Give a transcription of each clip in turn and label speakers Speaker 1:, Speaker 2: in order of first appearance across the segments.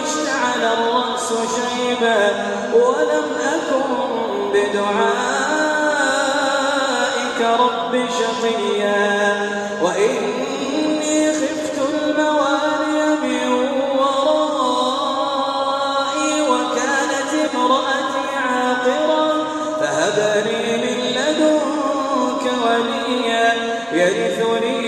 Speaker 1: واشتعل الرأس شيبا ولم أكن بدعائك رب شقيا وإني خفت الموالي من ورائي وكانت امرأتي عاقرا فهب من لدنك وليا يرثني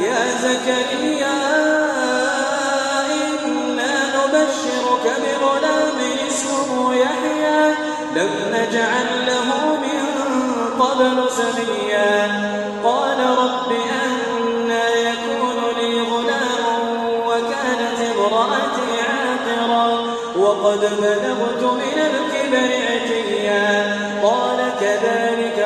Speaker 1: يا زكريا إنا نبشرك بغلام اسمه يحيى. لم نجعل له من قبل سميا. قال رب يكون لي غلام وكانت امرأتي وقد بلغت من الكبر عتيا. قال كذلك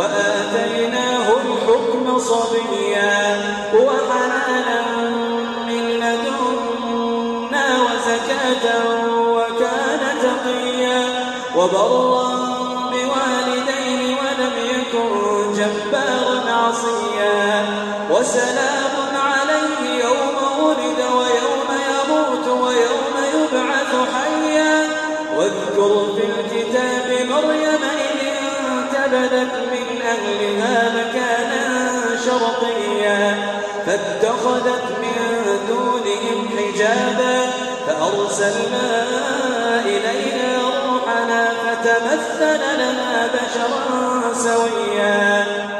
Speaker 1: وآتيناه الحكم صبيا وحنانا من لدنا وزكاة وكان تقيا وبرا بوالديه ولم يكن جبارا عصيا وسلام عليه يوم ولد ويوم يموت ويوم يبعث حيا واذكر في الكتاب مريم إذ انتبذت أهلها مكانا شرقيا فاتخذت من دونهم حجابا فأرسلنا إليها روحنا فتمثل لنا بشرا سويا.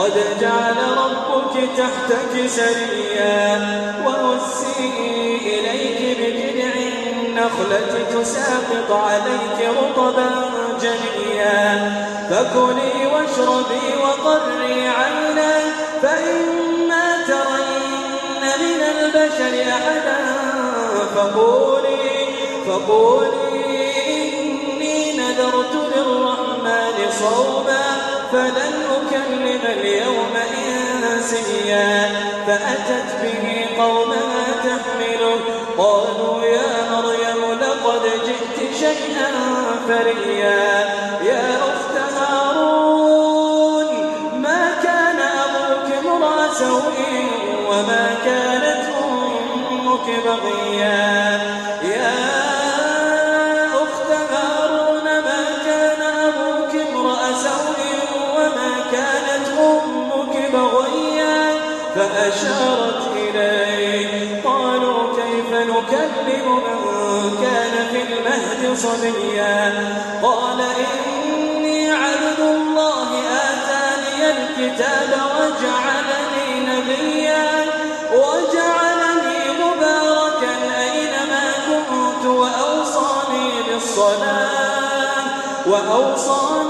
Speaker 1: قد جعل ربك تحتك سريا وهزي إليك بجذع النخلة تساقط عليك رطبا جنيا فكلي واشربي وقري عينا فإما ترين من البشر أحدا فقولي فقولي إني نذرت للرحمن صوما فلن أكلم اليوم إنسيا فأتت به قومها تحمله قالوا يا مريم لقد جئت شيئا فريا. يا أخت هارون ما كان أبوك امرأ سوء وما كانت أمك بغيا؟ يا فأشارت إليه قالوا كيف نكلم من كان في المهد صبيا؟ قال إني عبد الله آتاني الكتاب وجعلني نبيا وجعلني مباركا أينما كنت وأوصاني بالصلاة وأوصاني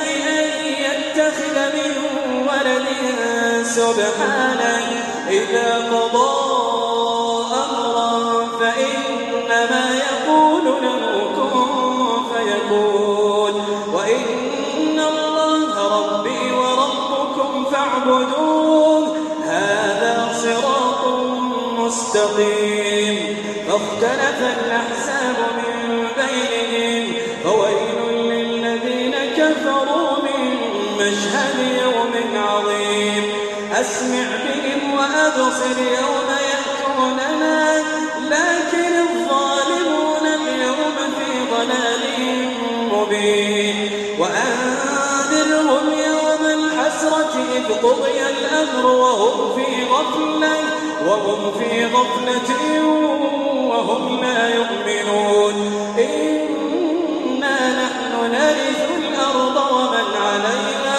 Speaker 1: يتخذ من ولد سبحانه. إذا قضى أمرا فإنما يقول له كن فيكون. وإن الله ربي وربكم فاعبدوه. هذا صراط مستقيم. فاختلف الأمر وهم في غفلة وهم في غفلة وهم لا يؤمنون. إنا نحن نرث الأرض ومن عليها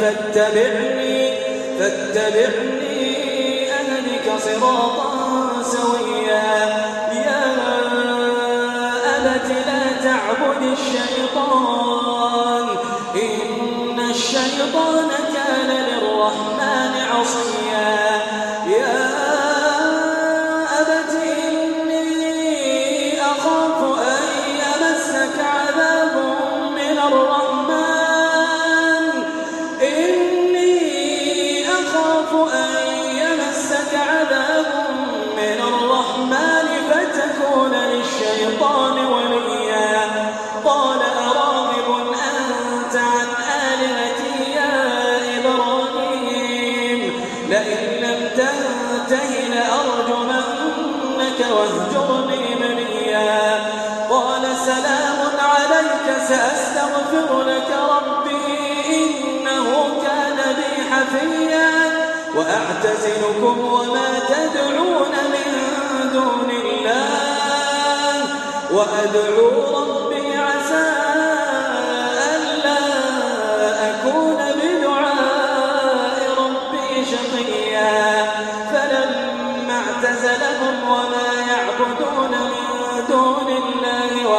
Speaker 1: فاتبعني فاتبعني أهدك صراطا سويا. يا أبت لا تعبد الشيطان إن الشيطان كان للرحمن عصيا. لئن لم تنته لأرجمنك واهجرني مليا. قال سلام عليك سأستغفر لك ربي إنه كان بي حفيا. وأعتزلكم وما تدعون من دون الله. وأدعو ربي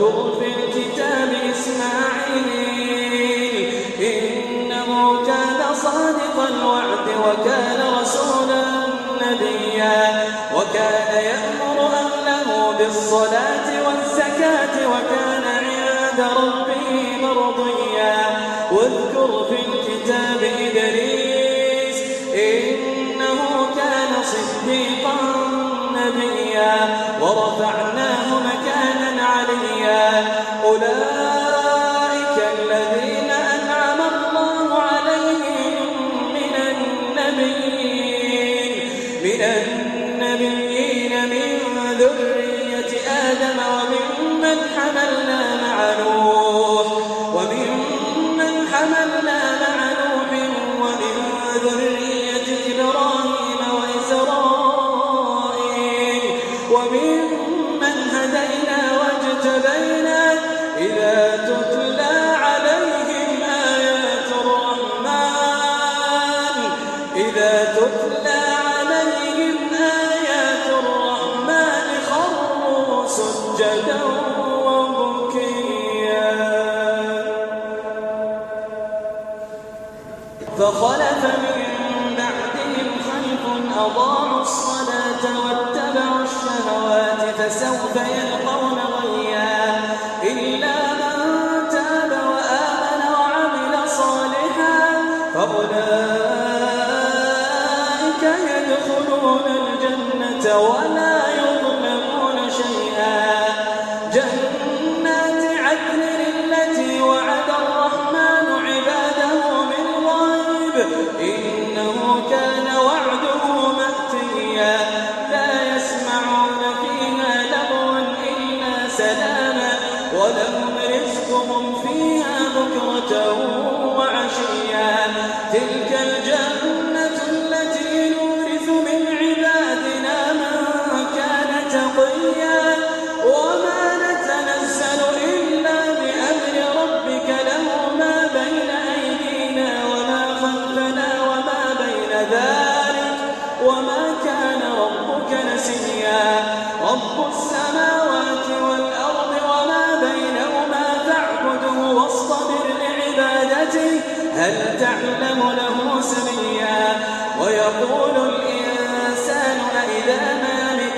Speaker 1: واذكر في الكتاب إسماعيل ورفعناه مكانا عليا. أولئك وخلف من بعدهم أضاعوا الصلاة واتبعوا الشهوات فسوف يلقون غيا إلا من تاب وآمن وعمل صالحا فأولئك يدخلون الجنة ولا تلك الجنة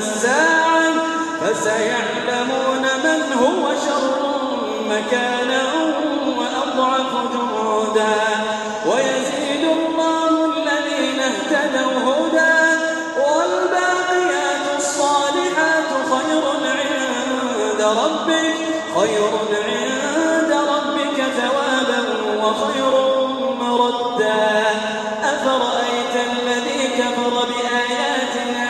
Speaker 1: الساعة فسيعلمون من هو شر مكانا وأضعف جهودا ويزيد الله الذين اهتدوا هدى والباقيات الصالحات خير عند ربك خير عند ربك ثوابا وخير مردا أفرأيت الذي كفر بآياتنا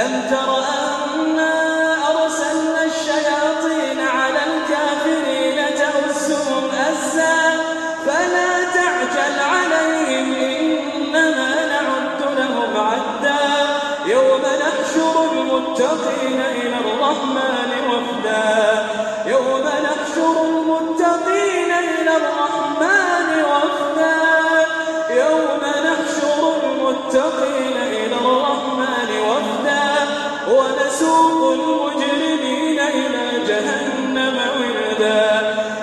Speaker 1: ألم تر أنا أرسلنا الشياطين على الكافرين تؤسهم أزا؟ فلا تعجل عليهم إنما نعد لهم عدا. يوم نحشر المتقين إلى الرحمن وفدا. يوم نحشر المتقين إلى الرحمن وفدا. يوم نحشر المتقين المجرمين إلى جهنم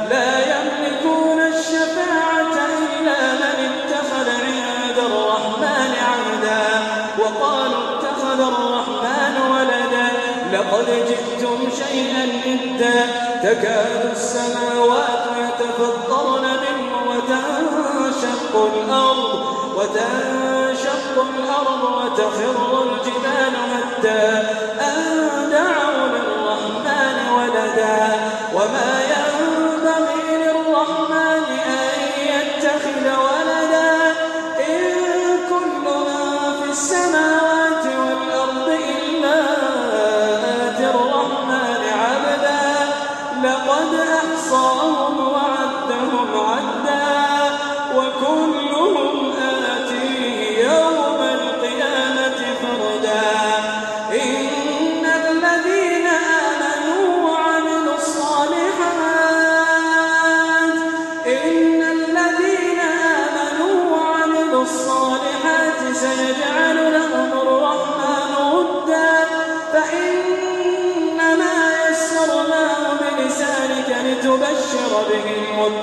Speaker 1: لا يملكون الشفاعة إلا من اتخذ الرحمن وقالوا اتخذ الرحمن ولدا. لقد جئتم شيئا إدا. تكاد السماوات يتفطرن منه وتنشق الأرض وتنشق الأرض وتخر الجبال وما ينبغي